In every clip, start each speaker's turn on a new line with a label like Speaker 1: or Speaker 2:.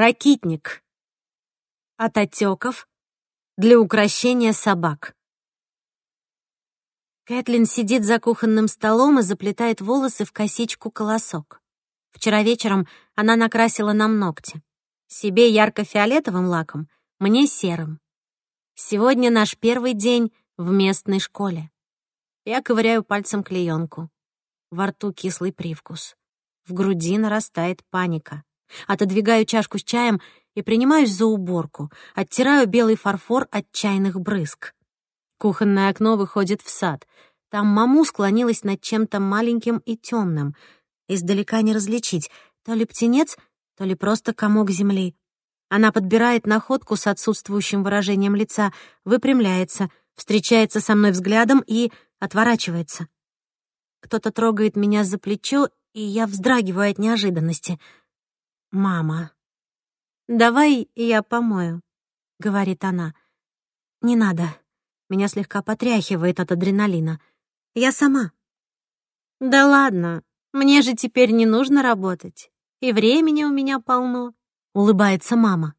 Speaker 1: ракитник от отеков для украшения собак. Кэтлин сидит за кухонным столом и заплетает волосы в косичку колосок. Вчера вечером она накрасила нам ногти. Себе ярко-фиолетовым лаком, мне серым. Сегодня наш первый день в местной школе. Я ковыряю пальцем клеенку Во рту кислый привкус. В груди нарастает паника. Отодвигаю чашку с чаем и принимаюсь за уборку. Оттираю белый фарфор от чайных брызг. Кухонное окно выходит в сад. Там маму склонилась над чем-то маленьким и темным. Издалека не различить, то ли птенец, то ли просто комок земли. Она подбирает находку с отсутствующим выражением лица, выпрямляется, встречается со мной взглядом и отворачивается. Кто-то трогает меня за плечо, и я вздрагиваю от неожиданности — «Мама, давай я помою», — говорит она. «Не надо. Меня слегка потряхивает от адреналина. Я сама». «Да ладно, мне же теперь не нужно работать. И времени у меня полно», — улыбается мама.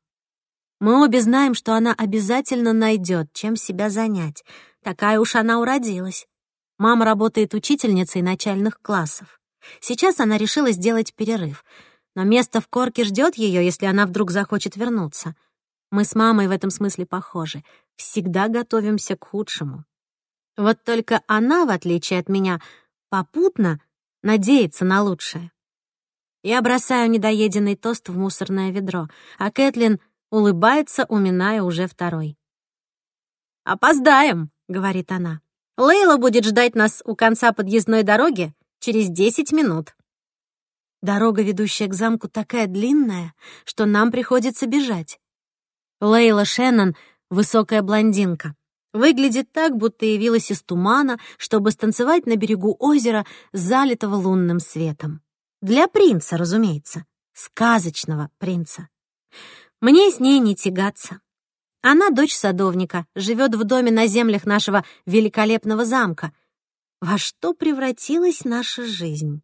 Speaker 1: Мы обе знаем, что она обязательно найдет, чем себя занять. Такая уж она уродилась. Мама работает учительницей начальных классов. Сейчас она решила сделать перерыв — но место в корке ждет ее, если она вдруг захочет вернуться. Мы с мамой в этом смысле похожи. Всегда готовимся к худшему. Вот только она, в отличие от меня, попутно надеется на лучшее. Я бросаю недоеденный тост в мусорное ведро, а Кэтлин улыбается, уминая уже второй. «Опоздаем», — говорит она. «Лейла будет ждать нас у конца подъездной дороги через 10 минут». Дорога, ведущая к замку, такая длинная, что нам приходится бежать. Лейла Шеннон — высокая блондинка. Выглядит так, будто явилась из тумана, чтобы станцевать на берегу озера, залитого лунным светом. Для принца, разумеется. Сказочного принца. Мне с ней не тягаться. Она дочь садовника, живет в доме на землях нашего великолепного замка. Во что превратилась наша жизнь?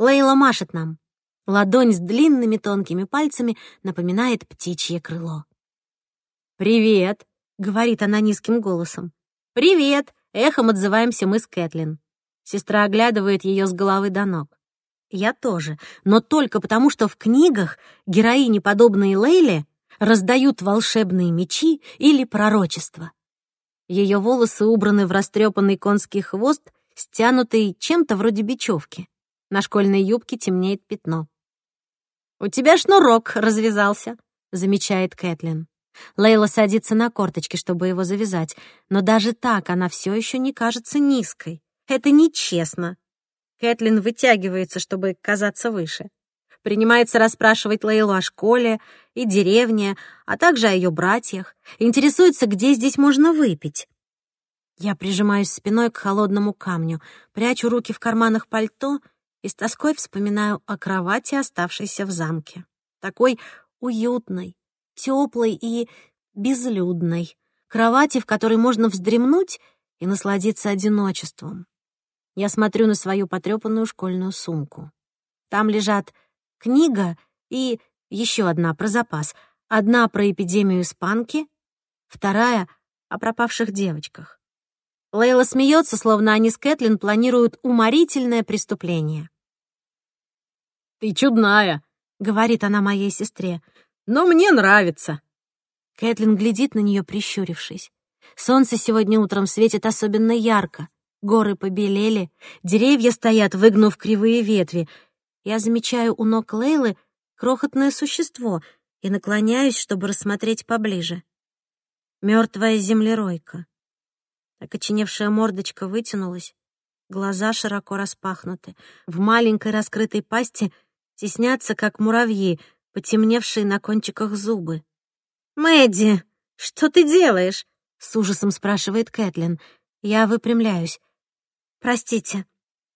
Speaker 1: Лейла машет нам. Ладонь с длинными тонкими пальцами напоминает птичье крыло. «Привет!» — говорит она низким голосом. «Привет!» — эхом отзываемся мы с Кэтлин. Сестра оглядывает ее с головы до ног. Я тоже, но только потому, что в книгах героини, подобные Лейле, раздают волшебные мечи или пророчества. Ее волосы убраны в растрепанный конский хвост, стянутый чем-то вроде бечевки. На школьной юбке темнеет пятно. «У тебя шнурок развязался», — замечает Кэтлин. Лейла садится на корточки, чтобы его завязать, но даже так она все еще не кажется низкой. Это нечестно. Кэтлин вытягивается, чтобы казаться выше. Принимается расспрашивать Лейлу о школе и деревне, а также о ее братьях. Интересуется, где здесь можно выпить. Я прижимаюсь спиной к холодному камню, прячу руки в карманах пальто — и с тоской вспоминаю о кровати, оставшейся в замке. Такой уютной, теплой и безлюдной. Кровати, в которой можно вздремнуть и насладиться одиночеством. Я смотрю на свою потрёпанную школьную сумку. Там лежат книга и еще одна про запас. Одна про эпидемию испанки, вторая — о пропавших девочках. Лейла смеется, словно они с Кэтлин планируют уморительное преступление. «Ты чудная», — говорит она моей сестре, — «но мне нравится». Кэтлин глядит на нее, прищурившись. Солнце сегодня утром светит особенно ярко. Горы побелели, деревья стоят, выгнув кривые ветви. Я замечаю у ног Лейлы крохотное существо и наклоняюсь, чтобы рассмотреть поближе. Мертвая землеройка. Окоченевшая мордочка вытянулась, глаза широко распахнуты. В маленькой раскрытой пасти теснятся, как муравьи, потемневшие на кончиках зубы. «Мэдди, что ты делаешь?» — с ужасом спрашивает Кэтлин. Я выпрямляюсь. «Простите,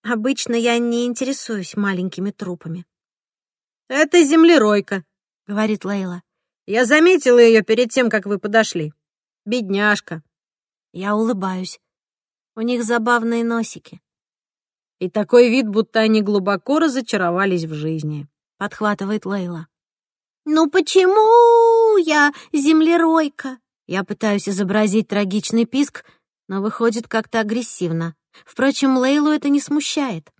Speaker 1: обычно я не интересуюсь маленькими трупами». «Это землеройка», — говорит Лейла. «Я заметила ее перед тем, как вы подошли. Бедняжка». Я улыбаюсь. У них забавные носики. И такой вид, будто они глубоко разочаровались в жизни», — подхватывает Лейла. «Ну почему я землеройка?» Я пытаюсь изобразить трагичный писк, но выходит как-то агрессивно. Впрочем, Лейлу это не смущает.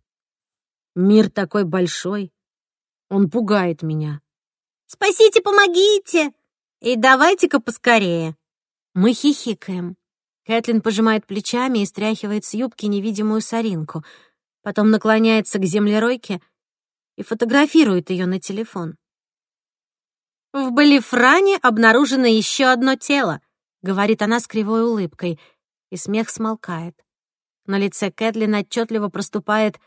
Speaker 1: «Мир такой большой. Он пугает меня». «Спасите, помогите! И давайте-ка поскорее!» Мы хихикаем. Кэтлин пожимает плечами и стряхивает с юбки невидимую соринку — потом наклоняется к землеройке и фотографирует ее на телефон. «В Балифране обнаружено еще одно тело», — говорит она с кривой улыбкой, и смех смолкает. На лице Кэтлин отчетливо проступает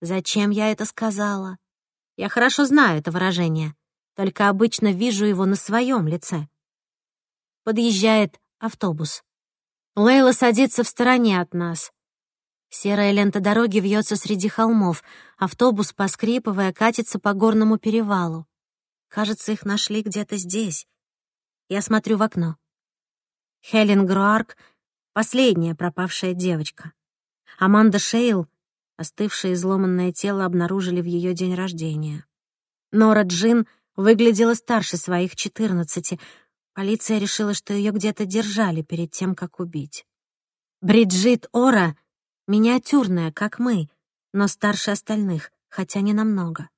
Speaker 1: «Зачем я это сказала?» Я хорошо знаю это выражение, только обычно вижу его на своем лице. Подъезжает автобус. Лейла садится в стороне от нас. Серая лента дороги вьется среди холмов. Автобус, поскрипывая, катится по горному перевалу. Кажется, их нашли где-то здесь. Я смотрю в окно. Хелен Груарк — последняя пропавшая девочка. Аманда Шейл — остывшее изломанное тело обнаружили в ее день рождения. Нора Джин выглядела старше своих 14. Полиция решила, что ее где-то держали перед тем, как убить. Бриджит Ора миниатюрная, как мы, но старше остальных, хотя не намного.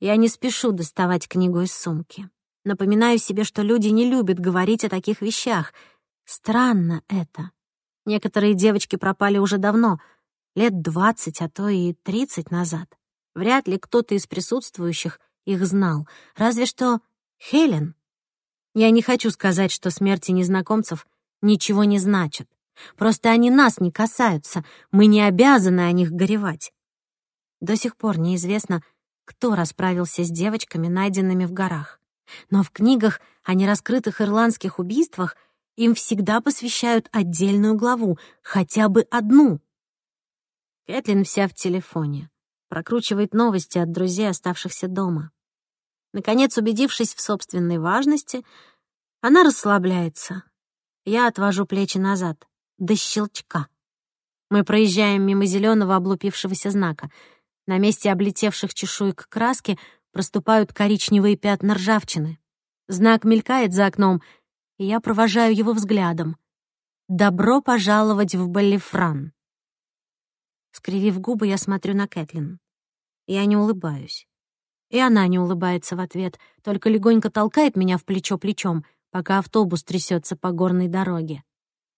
Speaker 1: Я не спешу доставать книгу из сумки. Напоминаю себе, что люди не любят говорить о таких вещах. Странно это. Некоторые девочки пропали уже давно, лет двадцать, а то и тридцать назад. Вряд ли кто-то из присутствующих их знал, разве что Хелен. Я не хочу сказать, что смерти незнакомцев ничего не значат. Просто они нас не касаются, мы не обязаны о них горевать. До сих пор неизвестно, кто расправился с девочками, найденными в горах. Но в книгах о нераскрытых ирландских убийствах им всегда посвящают отдельную главу, хотя бы одну. Кэтлин вся в телефоне, прокручивает новости от друзей, оставшихся дома. Наконец, убедившись в собственной важности, она расслабляется. Я отвожу плечи назад до щелчка. Мы проезжаем мимо зеленого облупившегося знака. На месте облетевших чешуек краски проступают коричневые пятна ржавчины. Знак мелькает за окном, и я провожаю его взглядом. «Добро пожаловать в Баллифран!» Скривив губы, я смотрю на Кэтлин. Я не улыбаюсь. И она не улыбается в ответ, только легонько толкает меня в плечо плечом, пока автобус трясется по горной дороге.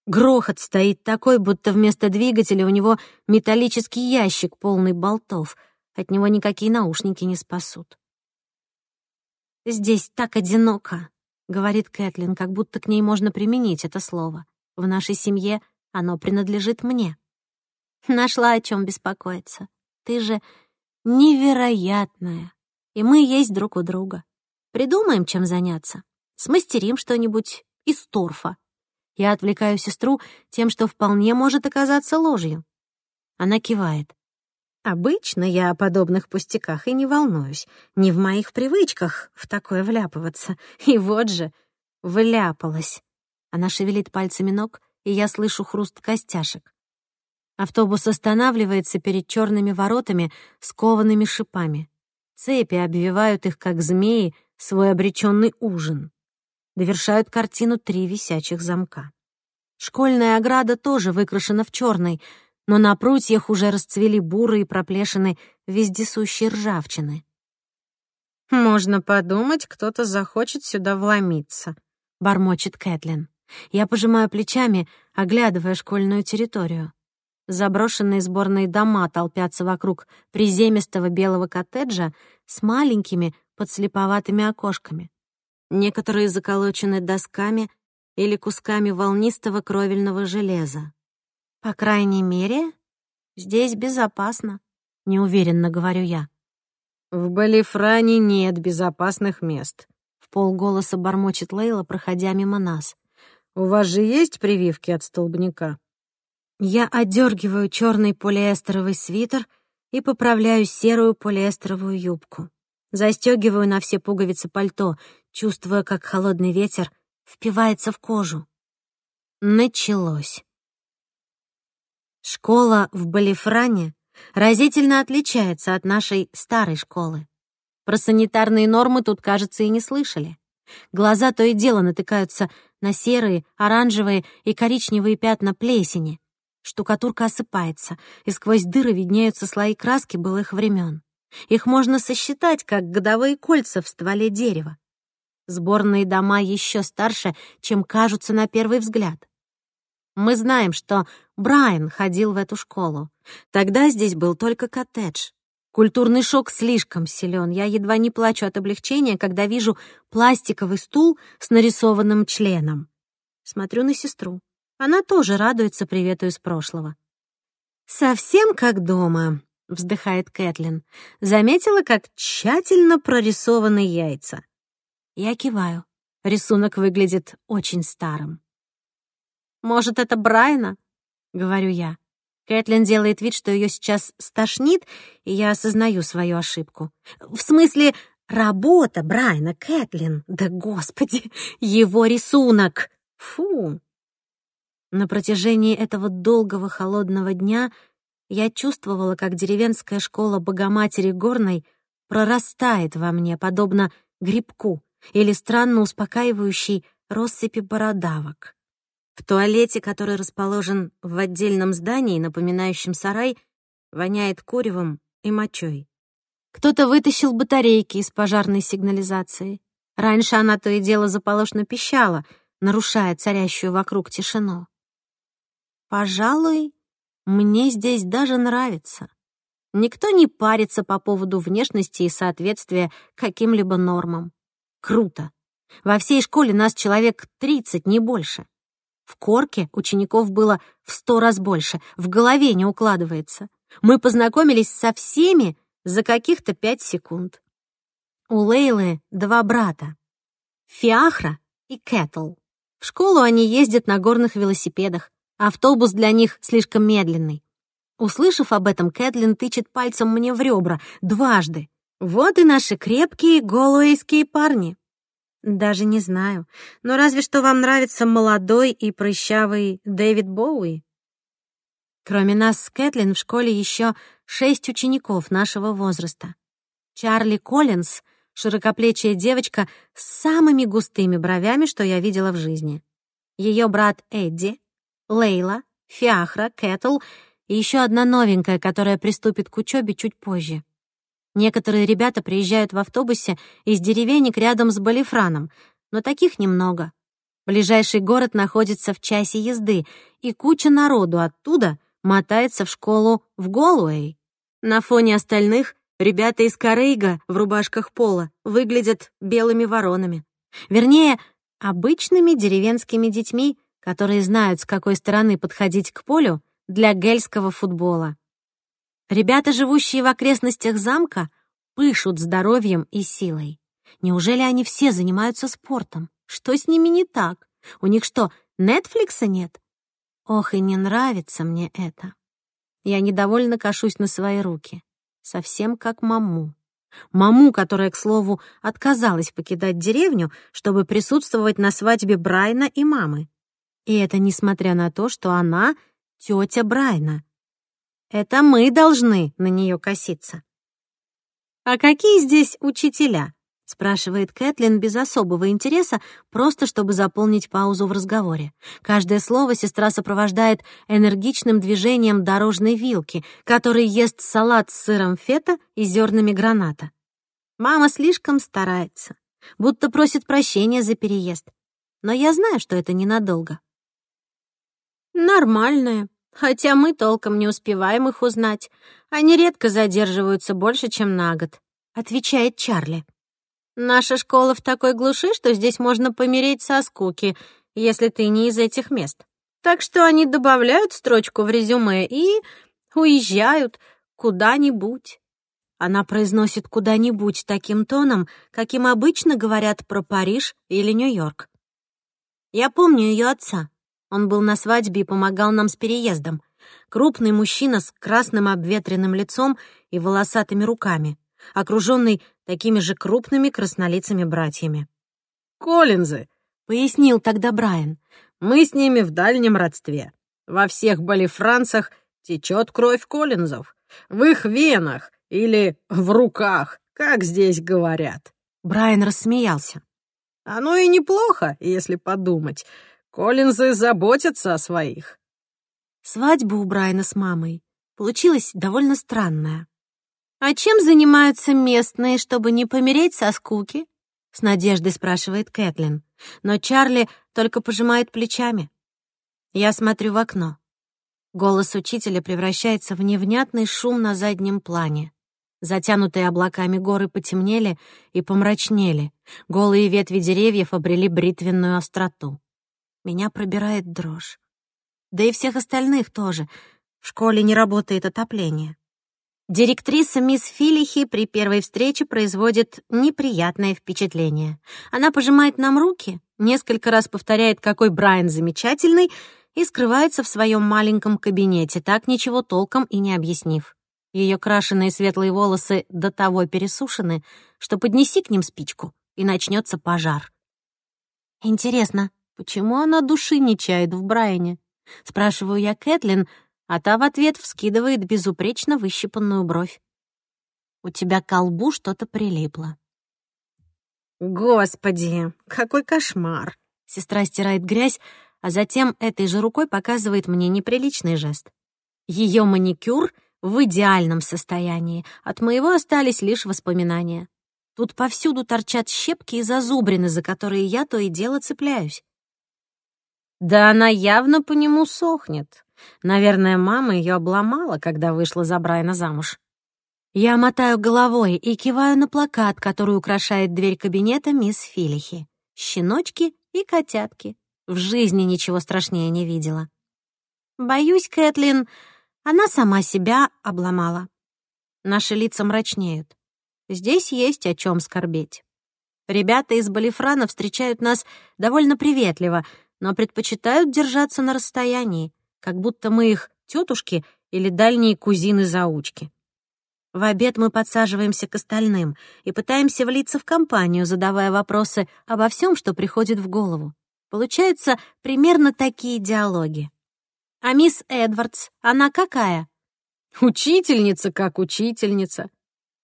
Speaker 1: Грохот стоит такой, будто вместо двигателя у него металлический ящик, полный болтов. От него никакие наушники не спасут. «Здесь так одиноко», — говорит Кэтлин, как будто к ней можно применить это слово. «В нашей семье оно принадлежит мне». Нашла о чем беспокоиться. Ты же невероятная. И мы есть друг у друга. Придумаем, чем заняться. Смастерим что-нибудь из торфа. Я отвлекаю сестру тем, что вполне может оказаться ложью. Она кивает. Обычно я о подобных пустяках и не волнуюсь. Не в моих привычках в такое вляпываться. И вот же, вляпалась. Она шевелит пальцами ног, и я слышу хруст костяшек. Автобус останавливается перед черными воротами с коваными шипами. Цепи обвивают их, как змеи, свой обреченный ужин довершают картину три висячих замка. Школьная ограда тоже выкрашена в черный, но на прутьях уже расцвели бурые проплешины вездесущие ржавчины. «Можно подумать, кто-то захочет сюда вломиться», — бормочет Кэтлин. Я пожимаю плечами, оглядывая школьную территорию. Заброшенные сборные дома толпятся вокруг приземистого белого коттеджа с маленькими подслеповатыми окошками некоторые заколочены досками или кусками волнистого кровельного железа. «По крайней мере, здесь безопасно», — неуверенно говорю я. «В Балифране нет безопасных мест», — в полголоса бормочет Лейла, проходя мимо нас. «У вас же есть прививки от столбняка?» Я одергиваю черный полиэстеровый свитер и поправляю серую полиэстеровую юбку. Застегиваю на все пуговицы пальто — чувствуя, как холодный ветер впивается в кожу. Началось. Школа в Балифране разительно отличается от нашей старой школы. Про санитарные нормы тут, кажется, и не слышали. Глаза то и дело натыкаются на серые, оранжевые и коричневые пятна плесени. Штукатурка осыпается, и сквозь дыры виднеются слои краски былых времен. Их можно сосчитать, как годовые кольца в стволе дерева. Сборные дома еще старше, чем кажутся на первый взгляд. Мы знаем, что Брайан ходил в эту школу. Тогда здесь был только коттедж. Культурный шок слишком силен. Я едва не плачу от облегчения, когда вижу пластиковый стул с нарисованным членом. Смотрю на сестру. Она тоже радуется привету из прошлого. «Совсем как дома», — вздыхает Кэтлин. «Заметила, как тщательно прорисованы яйца. Я киваю. Рисунок выглядит очень старым. «Может, это Брайна?» — говорю я. Кэтлин делает вид, что ее сейчас стошнит, и я осознаю свою ошибку. «В смысле, работа Брайна Кэтлин! Да господи! Его рисунок! Фу!» На протяжении этого долгого холодного дня я чувствовала, как деревенская школа Богоматери Горной прорастает во мне, подобно грибку — или странно успокаивающий россыпи бородавок. В туалете, который расположен в отдельном здании, напоминающем сарай, воняет куревом и мочой. Кто-то вытащил батарейки из пожарной сигнализации. Раньше она то и дело заполошно пищала, нарушая царящую вокруг тишину. Пожалуй, мне здесь даже нравится. Никто не парится по поводу внешности и соответствия каким-либо нормам. Круто! Во всей школе нас человек 30, не больше. В корке учеников было в сто раз больше, в голове не укладывается. Мы познакомились со всеми за каких-то пять секунд. У Лейлы два брата — Фиахра и Кэтл. В школу они ездят на горных велосипедах. Автобус для них слишком медленный. Услышав об этом, Кэтлин тычет пальцем мне в ребра дважды. Вот и наши крепкие голуэйские парни. Даже не знаю, но разве что вам нравится молодой и прыщавый Дэвид Боуи. Кроме нас с Кэтлин в школе еще шесть учеников нашего возраста. Чарли Коллинз — широкоплечая девочка с самыми густыми бровями, что я видела в жизни. Ее брат Эдди, Лейла, Фиахра, Кэтл и еще одна новенькая, которая приступит к учебе чуть позже. Некоторые ребята приезжают в автобусе из деревенек рядом с Балифраном, но таких немного. Ближайший город находится в часе езды, и куча народу оттуда мотается в школу в Голуэй. На фоне остальных ребята из Корейга в рубашках пола выглядят белыми воронами. Вернее, обычными деревенскими детьми, которые знают, с какой стороны подходить к полю для гельского футбола. Ребята, живущие в окрестностях замка, пышут здоровьем и силой. Неужели они все занимаются спортом? Что с ними не так? У них что, Нетфликса нет? Ох, и не нравится мне это. Я недовольно кашусь на свои руки. Совсем как маму. Маму, которая, к слову, отказалась покидать деревню, чтобы присутствовать на свадьбе Брайна и мамы. И это несмотря на то, что она — тетя Брайна, это мы должны на нее коситься. «А какие здесь учителя?» — спрашивает Кэтлин без особого интереса, просто чтобы заполнить паузу в разговоре. Каждое слово сестра сопровождает энергичным движением дорожной вилки, который ест салат с сыром фета и зернами граната. Мама слишком старается, будто просит прощения за переезд. Но я знаю, что это ненадолго. «Нормальная», Хотя мы толком не успеваем их узнать. Они редко задерживаются больше, чем на год», — отвечает Чарли. «Наша школа в такой глуши, что здесь можно помереть со скуки, если ты не из этих мест. Так что они добавляют строчку в резюме и уезжают куда-нибудь». Она произносит «куда-нибудь» таким тоном, каким обычно говорят про Париж или Нью-Йорк. Я помню ее отца. Он был на свадьбе и помогал нам с переездом. Крупный мужчина с красным обветренным лицом и волосатыми руками, окруженный такими же крупными краснолицами братьями.
Speaker 2: «Коллинзы!» — пояснил тогда Брайан. «Мы с ними в дальнем родстве. Во всех Балифранцах течет кровь Коллинзов. В их венах или в руках, как здесь говорят».
Speaker 1: Брайан рассмеялся.
Speaker 2: «Оно и неплохо, если подумать. Коллинзы заботятся о своих.
Speaker 1: Свадьба у Брайана с мамой получилась довольно странная. «А чем занимаются местные, чтобы не помереть со скуки?» — с надеждой спрашивает Кэтлин. Но Чарли только пожимает плечами. Я смотрю в окно. Голос учителя превращается в невнятный шум на заднем плане. Затянутые облаками горы потемнели и помрачнели. Голые ветви деревьев обрели бритвенную остроту. Меня пробирает дрожь. Да и всех остальных тоже. В школе не работает отопление. Директриса мисс Филихи при первой встрече производит неприятное впечатление. Она пожимает нам руки, несколько раз повторяет, какой Брайан замечательный, и скрывается в своем маленьком кабинете, так ничего толком и не объяснив. Ее крашеные светлые волосы до того пересушены, что поднеси к ним спичку, и начнется пожар. Интересно, Почему она души не чает в Брайане? Спрашиваю я Кэтлин, а та в ответ вскидывает безупречно выщипанную бровь. У тебя к колбу что-то прилипло.
Speaker 2: Господи, какой кошмар!
Speaker 1: Сестра стирает грязь, а затем этой же рукой показывает мне неприличный жест. Ее маникюр в идеальном состоянии, от моего остались лишь воспоминания. Тут повсюду торчат щепки и зазубрины, за которые я то и дело цепляюсь.
Speaker 2: Да она явно по нему сохнет. Наверное, мама ее обломала, когда вышла за Брайна замуж.
Speaker 1: Я мотаю головой и киваю на плакат, который украшает дверь кабинета мисс Филихи. Щеночки и котятки. В жизни ничего страшнее не видела. Боюсь, Кэтлин, она сама себя обломала. Наши лица мрачнеют. Здесь есть о чем скорбеть. Ребята из Балифрана встречают нас довольно приветливо — но предпочитают держаться на расстоянии, как будто мы их тетушки или дальние кузины-заучки. В обед мы подсаживаемся к остальным и пытаемся влиться в компанию, задавая вопросы обо всем, что приходит в голову. Получаются примерно такие диалоги. «А мисс Эдвардс, она какая?»
Speaker 2: «Учительница как учительница».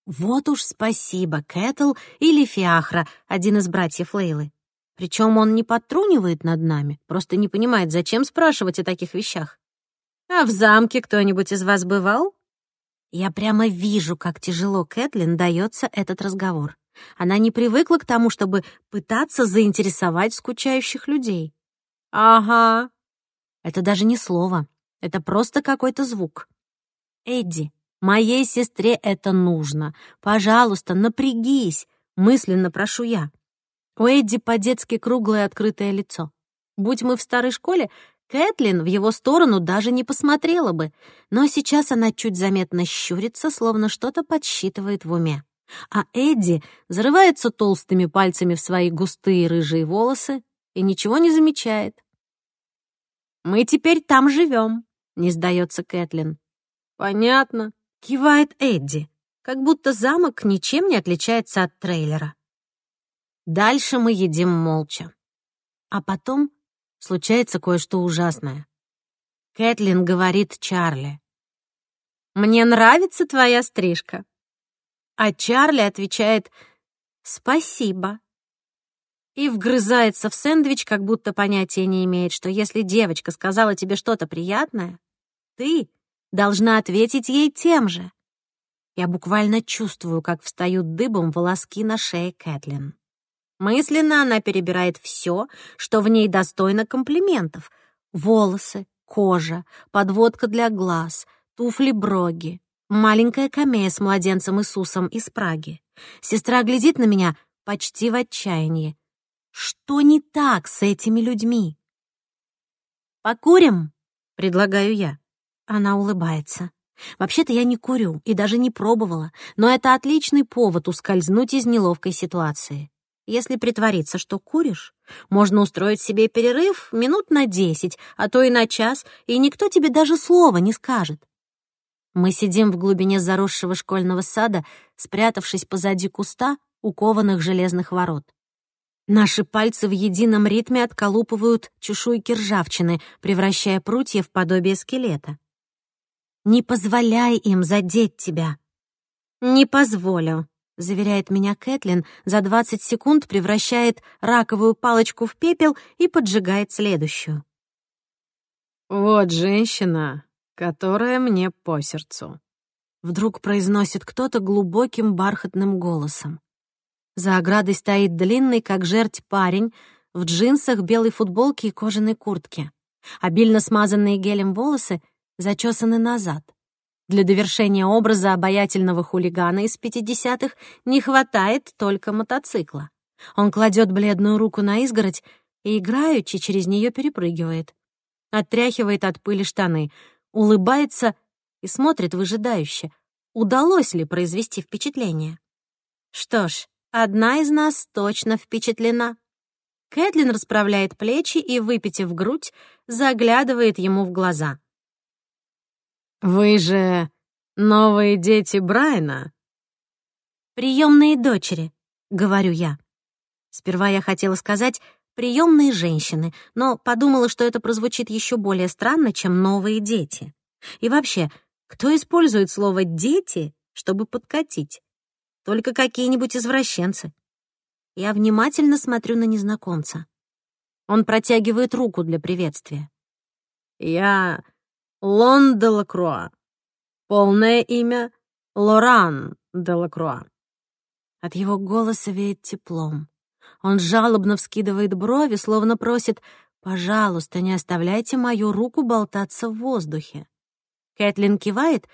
Speaker 1: «Вот уж спасибо, Кэтл или Фиахра, один из братьев Лейлы. Причем он не подтрунивает над нами, просто не понимает, зачем спрашивать о таких вещах. А в замке кто-нибудь из вас бывал? Я прямо вижу, как тяжело Кэтлин дается этот разговор. Она не привыкла к тому, чтобы пытаться заинтересовать скучающих людей.
Speaker 2: «Ага».
Speaker 1: Это даже не слово. Это просто какой-то звук. «Эдди, моей сестре это нужно. Пожалуйста, напрягись», — мысленно прошу я. У Эдди по-детски круглое открытое лицо. Будь мы в старой школе, Кэтлин в его сторону даже не посмотрела бы, но сейчас она чуть заметно щурится, словно что-то подсчитывает в уме. А Эдди зарывается толстыми пальцами в свои густые рыжие волосы и ничего не замечает. «Мы теперь там живем», — не сдается Кэтлин.
Speaker 2: «Понятно», —
Speaker 1: кивает Эдди, как будто замок ничем не отличается от трейлера. Дальше мы едим молча. А потом случается кое-что ужасное. Кэтлин говорит Чарли. «Мне нравится твоя стрижка». А Чарли отвечает «Спасибо». И вгрызается в сэндвич, как будто понятия не имеет, что если девочка сказала тебе что-то приятное, ты должна ответить ей тем же. Я буквально чувствую, как встают дыбом волоски на шее Кэтлин. Мысленно она перебирает все, что в ней достойно комплиментов. Волосы, кожа, подводка для глаз, туфли-броги, маленькая камея с младенцем Иисусом из Праги. Сестра глядит на меня почти в отчаянии. Что не так с этими людьми? «Покурим?» — предлагаю я. Она улыбается. Вообще-то я не курю и даже не пробовала, но это отличный повод ускользнуть из неловкой ситуации. Если притвориться, что куришь, можно устроить себе перерыв минут на десять, а то и на час, и никто тебе даже слова не скажет. Мы сидим в глубине заросшего школьного сада, спрятавшись позади куста укованных железных ворот. Наши пальцы в едином ритме отколупывают чешуйки ржавчины, превращая прутья в подобие скелета. «Не позволяй им задеть тебя!»
Speaker 2: «Не позволю», —
Speaker 1: заверяет меня Кэтлин, за 20 секунд превращает раковую палочку в пепел и поджигает следующую.
Speaker 2: «Вот женщина, которая мне по сердцу», —
Speaker 1: вдруг произносит кто-то глубоким бархатным голосом. За оградой стоит длинный, как жерть, парень в джинсах, белой футболке и кожаной куртке. Обильно смазанные гелем волосы зачесаны назад. Для довершения образа обаятельного хулигана из 50-х не хватает только мотоцикла. Он кладет бледную руку на изгородь и играючи через нее перепрыгивает. Оттряхивает от пыли штаны, улыбается и смотрит выжидающе, удалось ли произвести впечатление. Что ж, одна из нас точно впечатлена. Кэтлин расправляет плечи и, выпитив грудь, заглядывает ему в глаза —
Speaker 2: «Вы же новые дети Брайна?»
Speaker 1: «Приемные дочери», — говорю я. Сперва я хотела сказать «приемные женщины», но подумала, что это прозвучит еще более странно, чем «новые дети». И вообще, кто использует слово «дети», чтобы подкатить? Только какие-нибудь извращенцы. Я внимательно смотрю на незнакомца. Он протягивает руку для приветствия.
Speaker 2: «Я Лон Делакруа. Полное имя — Лоран Делакруа.
Speaker 1: От его голоса веет теплом. Он жалобно вскидывает брови, словно просит «Пожалуйста, не оставляйте мою руку болтаться в воздухе». Кэтлин кивает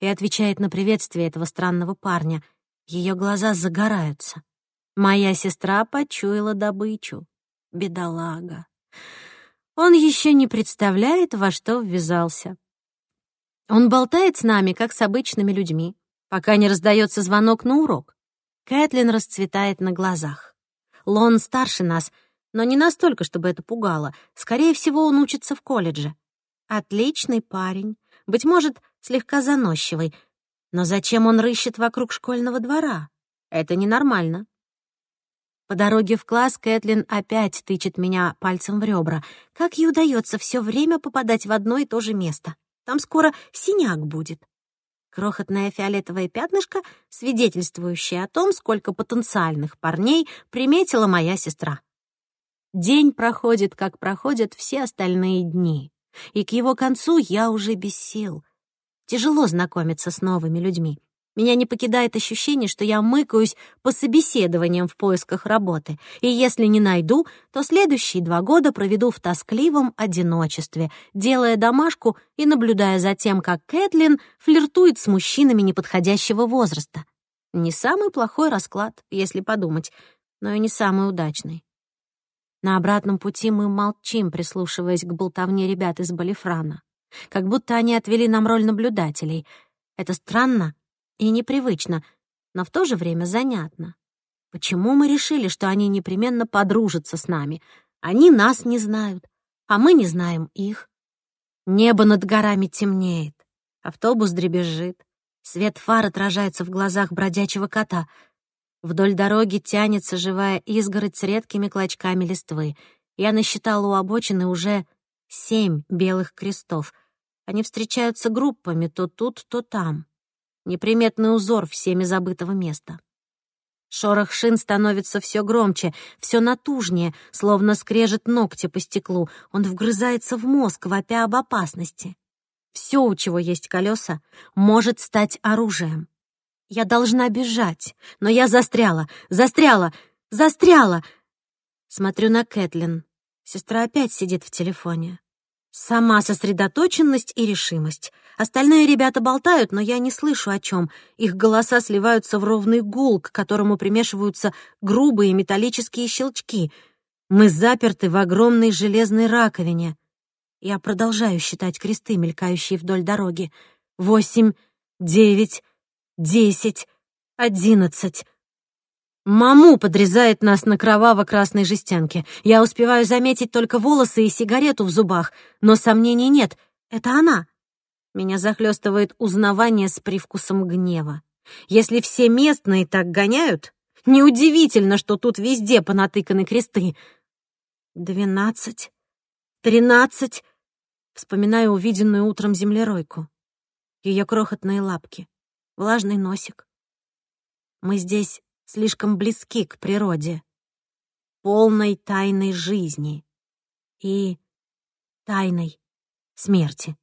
Speaker 1: и отвечает на приветствие этого странного парня. Ее глаза загораются. Моя сестра почуяла добычу. Бедолага. Он еще не представляет, во что ввязался. Он болтает с нами, как с обычными людьми, пока не раздается звонок на урок. Кэтлин расцветает на глазах. Лон старше нас, но не настолько, чтобы это пугало. Скорее всего, он учится в колледже. Отличный парень, быть может, слегка заносчивый. Но зачем он рыщет вокруг школьного двора? Это ненормально. По дороге в класс Кэтлин опять тычет меня пальцем в ребра. Как ей удается все время попадать в одно и то же место? Там скоро синяк будет. Крохотное фиолетовое пятнышко, свидетельствующее о том, сколько потенциальных парней приметила моя сестра. День проходит, как проходят все остальные дни. И к его концу я уже без сил. Тяжело знакомиться с новыми людьми. Меня не покидает ощущение, что я мыкаюсь по собеседованиям в поисках работы, и если не найду, то следующие два года проведу в тоскливом одиночестве, делая домашку и наблюдая за тем, как Кэтлин флиртует с мужчинами неподходящего возраста. Не самый плохой расклад, если подумать, но и не самый удачный. На обратном пути мы молчим, прислушиваясь к болтовне ребят из Балифрана. Как будто они отвели нам роль наблюдателей. Это странно и непривычно, но в то же время занятно. Почему мы решили, что они непременно подружатся с нами? Они нас не знают, а мы не знаем их. Небо над горами темнеет, автобус дребезжит, свет фар отражается в глазах бродячего кота. Вдоль дороги тянется живая изгородь с редкими клочками листвы. Я насчитала у обочины уже семь белых крестов. Они встречаются группами то тут, то там неприметный узор всеми забытого места. Шорох шин становится все громче, все натужнее, словно скрежет ногти по стеклу. Он вгрызается в мозг, вопя об опасности. Все, у чего есть колеса, может стать оружием. Я должна бежать, но я застряла, застряла, застряла. Смотрю на Кэтлин. Сестра опять сидит в телефоне. Сама сосредоточенность и решимость. Остальные ребята болтают, но я не слышу о чем. Их голоса сливаются в ровный гул, к которому примешиваются грубые металлические щелчки. Мы заперты в огромной железной раковине. Я продолжаю считать кресты, мелькающие вдоль дороги. Восемь, девять, десять, одиннадцать. Маму подрезает нас на кроваво-красной жестянке. Я успеваю заметить только волосы и сигарету в зубах, но сомнений нет. Это она. Меня захлестывает узнавание с привкусом гнева. Если все местные так гоняют, неудивительно, что тут везде понатыканы кресты. Двенадцать, тринадцать. Вспоминаю увиденную утром землеройку. Ее крохотные лапки, влажный носик. Мы здесь слишком близки к природе, полной тайной жизни и тайной смерти.